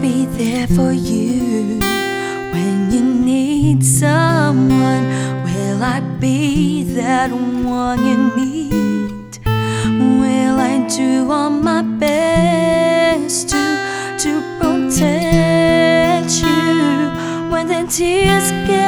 be there for you when you need someone. Will I be that one you need? Will I do all my best to to protect you when the tears get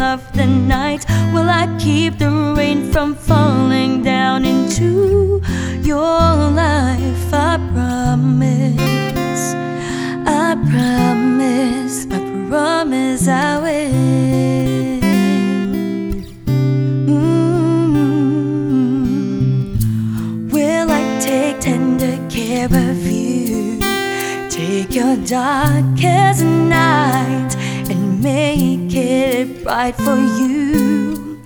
of the night? Will I keep the rain from falling down into your life? I promise, I promise, I promise I will. Mm. Will I take tender care of you? Take your darkest night make it right for you.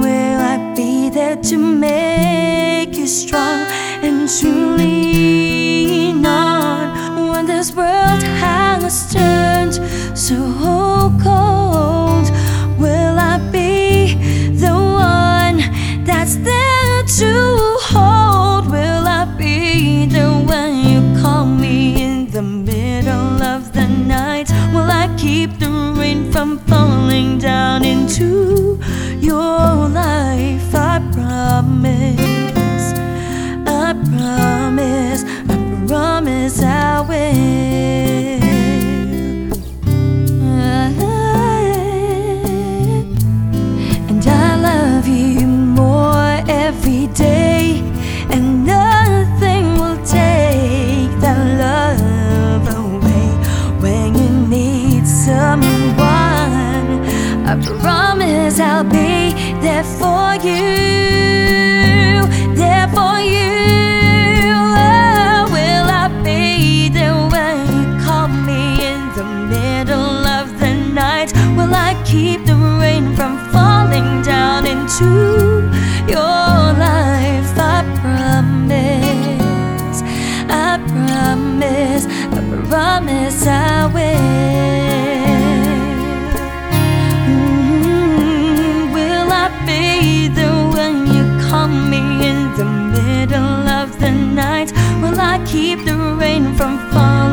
Will I be there to make you strong and lean on when this world has turned so I promise I'll be there for you, there for you. Oh, will I be there when you call me in the middle of the night? Will I keep the rain from falling down into your life? I promise, I promise, I promise I will. The night? Will I keep the rain from falling